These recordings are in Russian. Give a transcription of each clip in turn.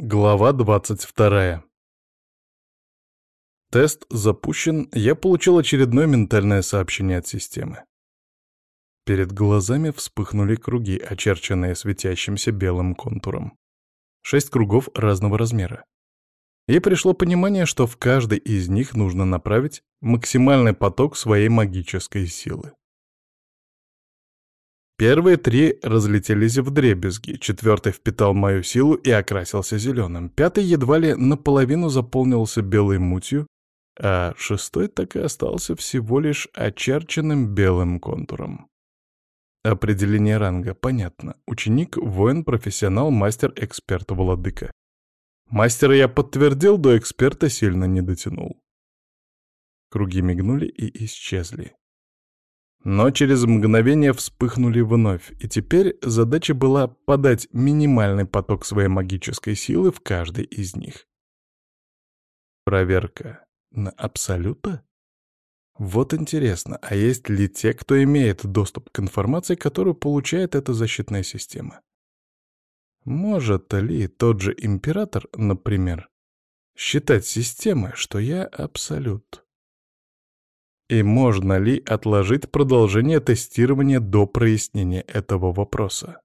Глава 22. Тест запущен, я получил очередное ментальное сообщение от системы. Перед глазами вспыхнули круги, очерченные светящимся белым контуром. Шесть кругов разного размера. И пришло понимание, что в каждый из них нужно направить максимальный поток своей магической силы. Первые три разлетелись в дребезги, четвертый впитал мою силу и окрасился зеленым, пятый едва ли наполовину заполнился белой мутью, а шестой так и остался всего лишь очерченным белым контуром. Определение ранга понятно. Ученик, воин, профессионал, мастер, эксперт, владыка. Мастера я подтвердил, до эксперта сильно не дотянул. Круги мигнули и исчезли. Но через мгновение вспыхнули вновь, и теперь задача была подать минимальный поток своей магической силы в каждый из них. Проверка на абсолюта? Вот интересно, а есть ли те, кто имеет доступ к информации, которую получает эта защитная система? Может ли тот же император, например, считать системой, что я абсолют? И можно ли отложить продолжение тестирования до прояснения этого вопроса?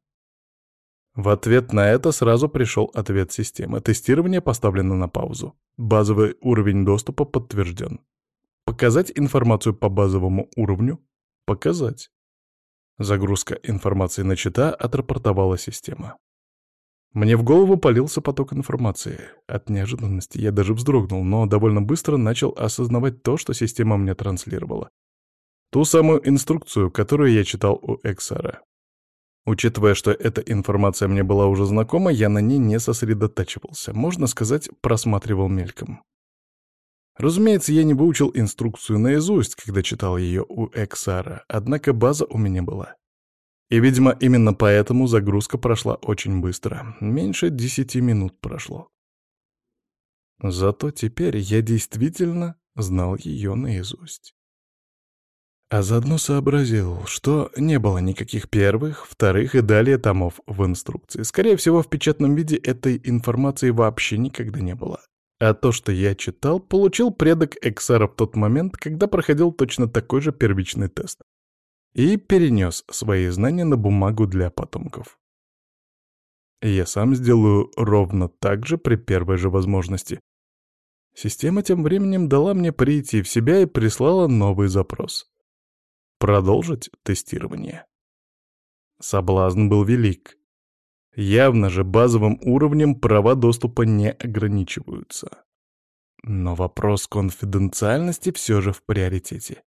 В ответ на это сразу пришел ответ системы. Тестирование поставлено на паузу. Базовый уровень доступа подтвержден. Показать информацию по базовому уровню? Показать. Загрузка информации на чита отрапортовала система. Мне в голову полился поток информации. От неожиданности я даже вздрогнул, но довольно быстро начал осознавать то, что система мне транслировала. Ту самую инструкцию, которую я читал у Эксара. Учитывая, что эта информация мне была уже знакома, я на ней не сосредотачивался, можно сказать, просматривал мельком. Разумеется, я не выучил инструкцию наизусть, когда читал ее у Эксара, однако база у меня была. И, видимо, именно поэтому загрузка прошла очень быстро. Меньше десяти минут прошло. Зато теперь я действительно знал ее наизусть. А заодно сообразил, что не было никаких первых, вторых и далее томов в инструкции. Скорее всего, в печатном виде этой информации вообще никогда не было. А то, что я читал, получил предок Эксара в тот момент, когда проходил точно такой же первичный тест и перенес свои знания на бумагу для потомков. Я сам сделаю ровно так же при первой же возможности. Система тем временем дала мне прийти в себя и прислала новый запрос. Продолжить тестирование. Соблазн был велик. Явно же базовым уровнем права доступа не ограничиваются. Но вопрос конфиденциальности все же в приоритете.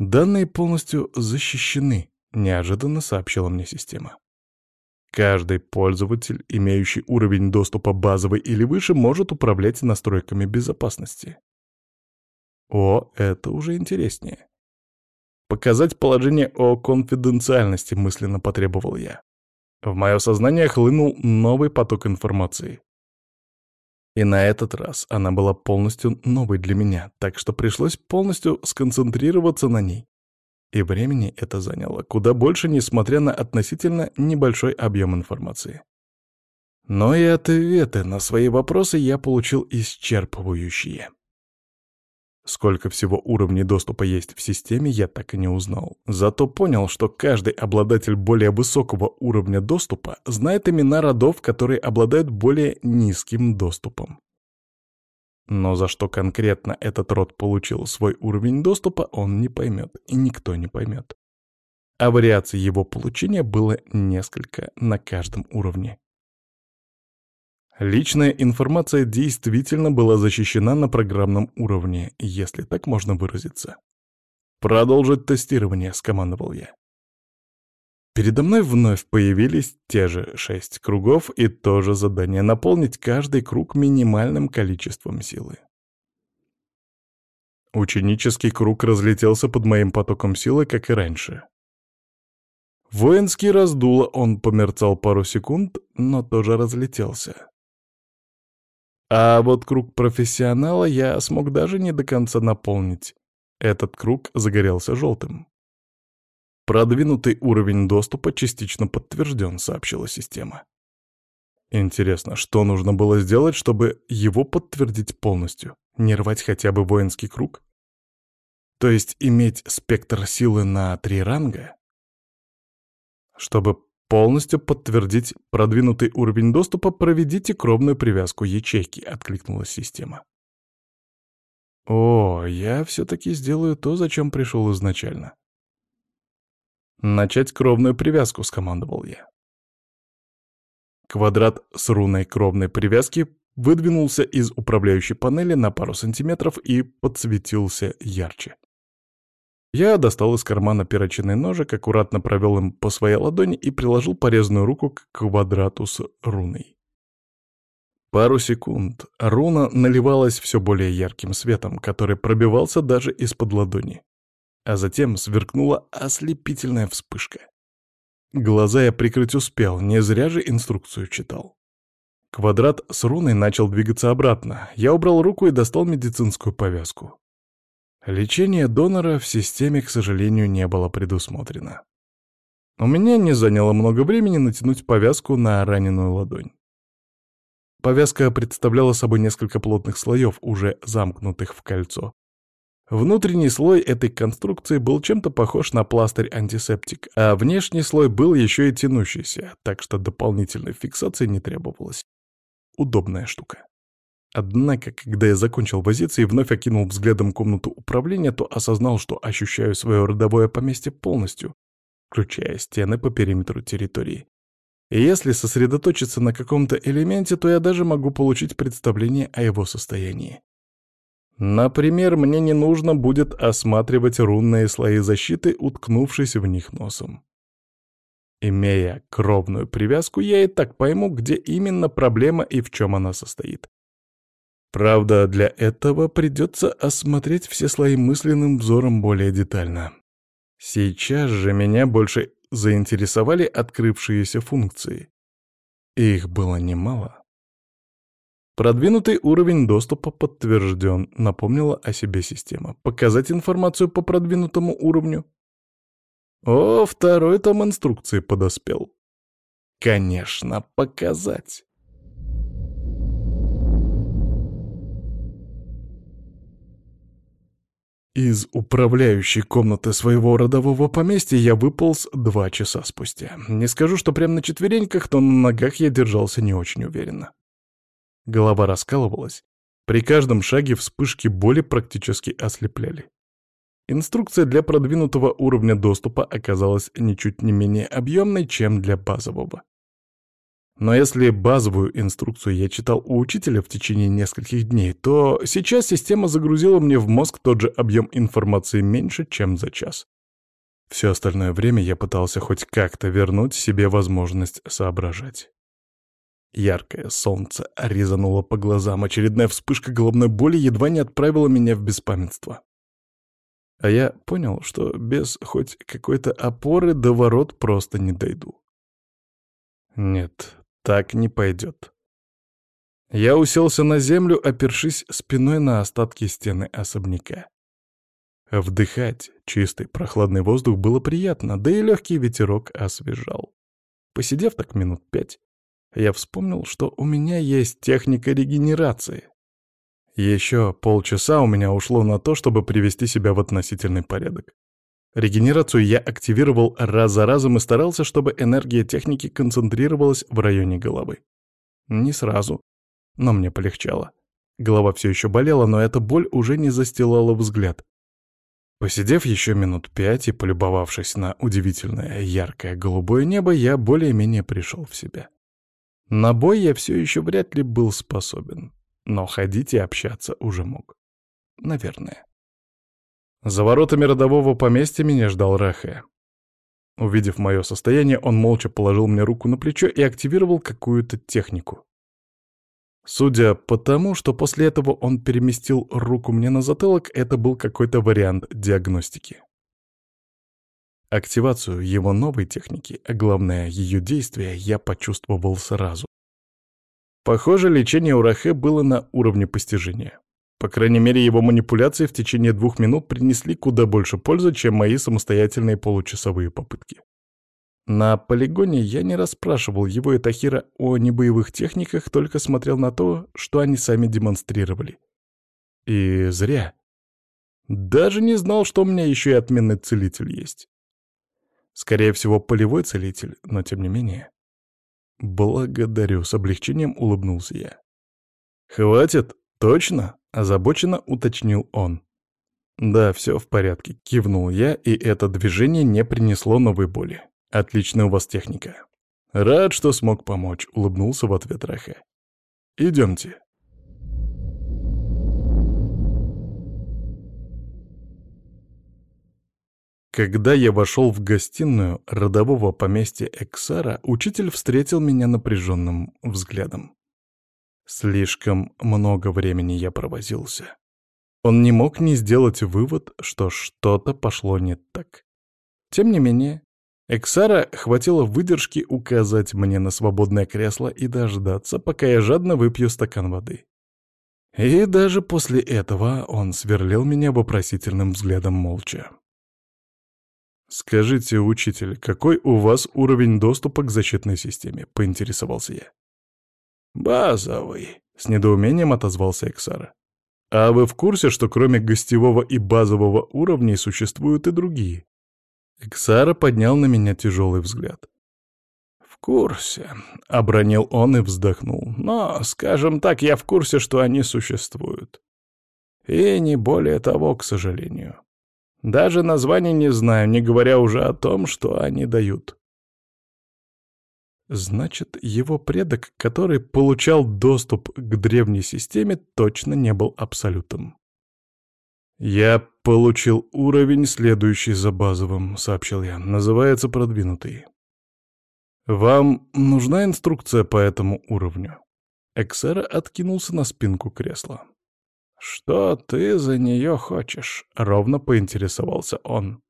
Данные полностью защищены, неожиданно сообщила мне система. Каждый пользователь, имеющий уровень доступа базовый или выше, может управлять настройками безопасности. О, это уже интереснее. Показать положение о конфиденциальности мысленно потребовал я. В мое сознание хлынул новый поток информации. И на этот раз она была полностью новой для меня, так что пришлось полностью сконцентрироваться на ней. И времени это заняло куда больше, несмотря на относительно небольшой объем информации. Но и ответы на свои вопросы я получил исчерпывающие. Сколько всего уровней доступа есть в системе, я так и не узнал. Зато понял, что каждый обладатель более высокого уровня доступа знает имена родов, которые обладают более низким доступом. Но за что конкретно этот род получил свой уровень доступа, он не поймет, и никто не поймет. А вариаций его получения было несколько на каждом уровне. Личная информация действительно была защищена на программном уровне, если так можно выразиться. «Продолжить тестирование», — скомандовал я. Передо мной вновь появились те же шесть кругов и то же задание — наполнить каждый круг минимальным количеством силы. Ученический круг разлетелся под моим потоком силы, как и раньше. Воинский раздуло, он померцал пару секунд, но тоже разлетелся. А вот круг профессионала я смог даже не до конца наполнить. Этот круг загорелся желтым. Продвинутый уровень доступа частично подтвержден, сообщила система. Интересно, что нужно было сделать, чтобы его подтвердить полностью? Не рвать хотя бы воинский круг? То есть иметь спектр силы на три ранга? Чтобы полностью подтвердить продвинутый уровень доступа, проведите кровную привязку ячейки, откликнулась система. О, я все-таки сделаю то, зачем пришел изначально. «Начать кровную привязку», — скомандовал я. Квадрат с руной кровной привязки выдвинулся из управляющей панели на пару сантиметров и подсветился ярче. Я достал из кармана перочинный ножик, аккуратно провел им по своей ладони и приложил порезанную руку к квадрату с руной. Пару секунд руна наливалась все более ярким светом, который пробивался даже из-под ладони. А затем сверкнула ослепительная вспышка. Глаза я прикрыть успел, не зря же инструкцию читал. Квадрат с руной начал двигаться обратно. Я убрал руку и достал медицинскую повязку. Лечение донора в системе, к сожалению, не было предусмотрено. У меня не заняло много времени натянуть повязку на раненую ладонь. Повязка представляла собой несколько плотных слоев, уже замкнутых в кольцо. Внутренний слой этой конструкции был чем-то похож на пластырь-антисептик, а внешний слой был еще и тянущийся, так что дополнительной фиксации не требовалось. Удобная штука. Однако, когда я закончил возиться и вновь окинул взглядом комнату управления, то осознал, что ощущаю свое родовое поместье полностью, включая стены по периметру территории. И если сосредоточиться на каком-то элементе, то я даже могу получить представление о его состоянии. Например, мне не нужно будет осматривать рунные слои защиты, уткнувшись в них носом. Имея кровную привязку, я и так пойму, где именно проблема и в чем она состоит. Правда, для этого придется осмотреть все слои мысленным взором более детально. Сейчас же меня больше заинтересовали открывшиеся функции. Их было немало. Продвинутый уровень доступа подтвержден, напомнила о себе система. Показать информацию по продвинутому уровню? О, второй там инструкции подоспел. Конечно, показать. Из управляющей комнаты своего родового поместья я выполз два часа спустя. Не скажу, что прямо на четвереньках, но на ногах я держался не очень уверенно. Голова раскалывалась. При каждом шаге вспышки боли практически ослепляли. Инструкция для продвинутого уровня доступа оказалась ничуть не менее объемной, чем для базового. Но если базовую инструкцию я читал у учителя в течение нескольких дней, то сейчас система загрузила мне в мозг тот же объем информации меньше, чем за час. Все остальное время я пытался хоть как-то вернуть себе возможность соображать. Яркое солнце резануло по глазам, очередная вспышка головной боли едва не отправила меня в беспамятство. А я понял, что без хоть какой-то опоры до ворот просто не дойду. Нет, так не пойдет. Я уселся на землю, опершись спиной на остатки стены особняка. Вдыхать чистый прохладный воздух было приятно, да и легкий ветерок освежал. Посидев так минут пять, я вспомнил, что у меня есть техника регенерации. Еще полчаса у меня ушло на то, чтобы привести себя в относительный порядок. Регенерацию я активировал раз за разом и старался, чтобы энергия техники концентрировалась в районе головы. Не сразу, но мне полегчало. Голова все еще болела, но эта боль уже не застилала взгляд. Посидев еще минут пять и полюбовавшись на удивительное яркое голубое небо, я более-менее пришел в себя. На бой я все еще вряд ли был способен, но ходить и общаться уже мог. Наверное. За воротами родового поместья меня ждал Рахе. Увидев мое состояние, он молча положил мне руку на плечо и активировал какую-то технику. Судя по тому, что после этого он переместил руку мне на затылок, это был какой-то вариант диагностики. Активацию его новой техники, а главное ее действие, я почувствовал сразу. Похоже, лечение Урахе было на уровне постижения. По крайней мере, его манипуляции в течение двух минут принесли куда больше пользы, чем мои самостоятельные получасовые попытки. На полигоне я не расспрашивал его и Тахира о небоевых техниках, только смотрел на то, что они сами демонстрировали. И зря. Даже не знал, что у меня еще и отменный целитель есть. Скорее всего, полевой целитель, но тем не менее. «Благодарю», — с облегчением улыбнулся я. «Хватит? Точно?» — озабоченно уточнил он. «Да, все в порядке», — кивнул я, и это движение не принесло новой боли. «Отличная у вас техника». «Рад, что смог помочь», — улыбнулся в ответ Раха. «Идемте». Когда я вошел в гостиную родового поместья Эксара, учитель встретил меня напряженным взглядом. Слишком много времени я провозился. Он не мог не сделать вывод, что что-то пошло не так. Тем не менее, Эксара хватило выдержки указать мне на свободное кресло и дождаться, пока я жадно выпью стакан воды. И даже после этого он сверлил меня вопросительным взглядом молча. «Скажите, учитель, какой у вас уровень доступа к защитной системе?» — поинтересовался я. «Базовый», — с недоумением отозвался Эксара. А вы в курсе, что кроме гостевого и базового уровней существуют и другие? Эксара поднял на меня тяжелый взгляд. «В курсе», — обронил он и вздохнул. «Но, скажем так, я в курсе, что они существуют. И не более того, к сожалению. Даже названий не знаю, не говоря уже о том, что они дают. Значит, его предок, который получал доступ к древней системе, точно не был абсолютом. «Я получил уровень, следующий за базовым», — сообщил я. «Называется продвинутый». «Вам нужна инструкция по этому уровню?» Эксера откинулся на спинку кресла. «Что ты за нее хочешь?» — ровно поинтересовался он.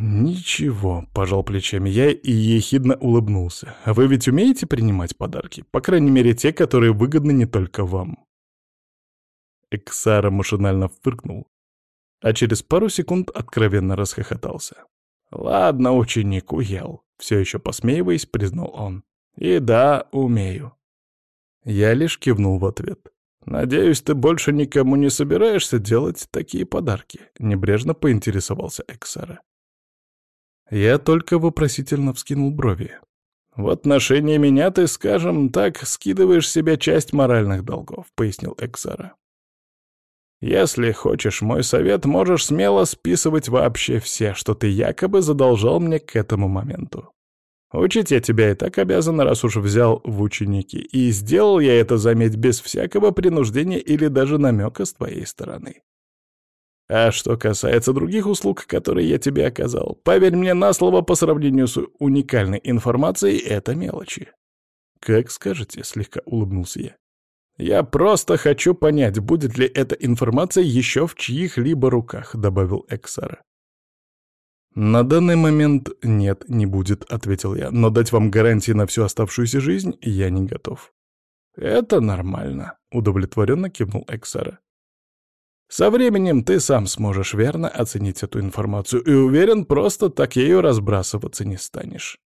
«Ничего», — пожал плечами я и ехидно улыбнулся. «А вы ведь умеете принимать подарки? По крайней мере, те, которые выгодны не только вам». Эксара машинально фыркнул, а через пару секунд откровенно расхохотался. «Ладно, ученик, уел», — все еще посмеиваясь, признал он. «И да, умею». Я лишь кивнул в ответ. «Надеюсь, ты больше никому не собираешься делать такие подарки?» — небрежно поинтересовался Эксара. Я только вопросительно вскинул брови. «В отношении меня ты, скажем так, скидываешь себе часть моральных долгов», — пояснил Эксара. «Если хочешь мой совет, можешь смело списывать вообще все, что ты якобы задолжал мне к этому моменту. Учить я тебя и так обязан, раз уж взял в ученики, и сделал я это, заметь, без всякого принуждения или даже намека с твоей стороны. А что касается других услуг, которые я тебе оказал, поверь мне на слово по сравнению с уникальной информацией, это мелочи. Как скажете, слегка улыбнулся я. Я просто хочу понять, будет ли эта информация еще в чьих-либо руках, добавил Эксара. «На данный момент нет, не будет», — ответил я, «но дать вам гарантии на всю оставшуюся жизнь я не готов». «Это нормально», — удовлетворенно кивнул Эксара. Со временем ты сам сможешь верно оценить эту информацию и уверен, просто так ею разбрасываться не станешь.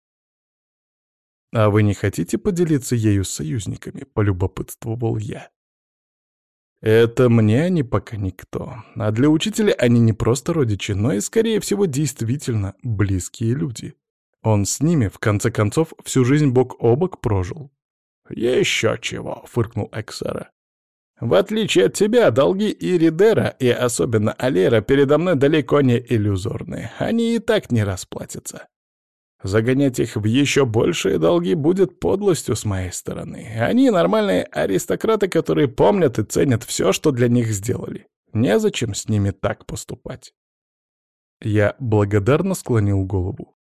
«А вы не хотите поделиться ею с союзниками?» — полюбопытствовал я. Это мне они пока никто. А для учителя они не просто родичи, но и, скорее всего, действительно близкие люди. Он с ними, в конце концов, всю жизнь бок о бок прожил. «Еще чего!» — фыркнул Эксара. В отличие от тебя, долги Иридера и особенно Алера передо мной далеко не иллюзорные. Они и так не расплатятся. Загонять их в еще большие долги будет подлостью с моей стороны. Они нормальные аристократы, которые помнят и ценят все, что для них сделали. Незачем с ними так поступать. Я благодарно склонил голову.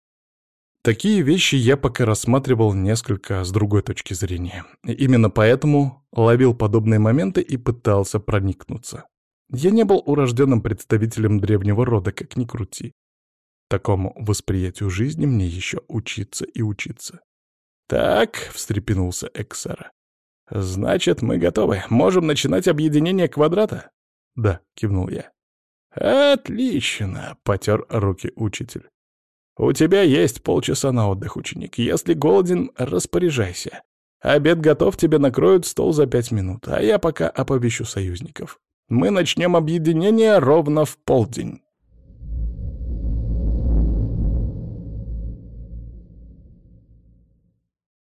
Такие вещи я пока рассматривал несколько с другой точки зрения. Именно поэтому ловил подобные моменты и пытался проникнуться. Я не был урожденным представителем древнего рода, как ни крути. Такому восприятию жизни мне еще учиться и учиться. «Так», — встрепенулся Эксара. «Значит, мы готовы. Можем начинать объединение квадрата?» «Да», — кивнул я. «Отлично», — потер руки учитель. У тебя есть полчаса на отдых, ученик. Если голоден, распоряжайся. Обед готов, тебе накроют стол за пять минут, а я пока оповещу союзников. Мы начнем объединение ровно в полдень.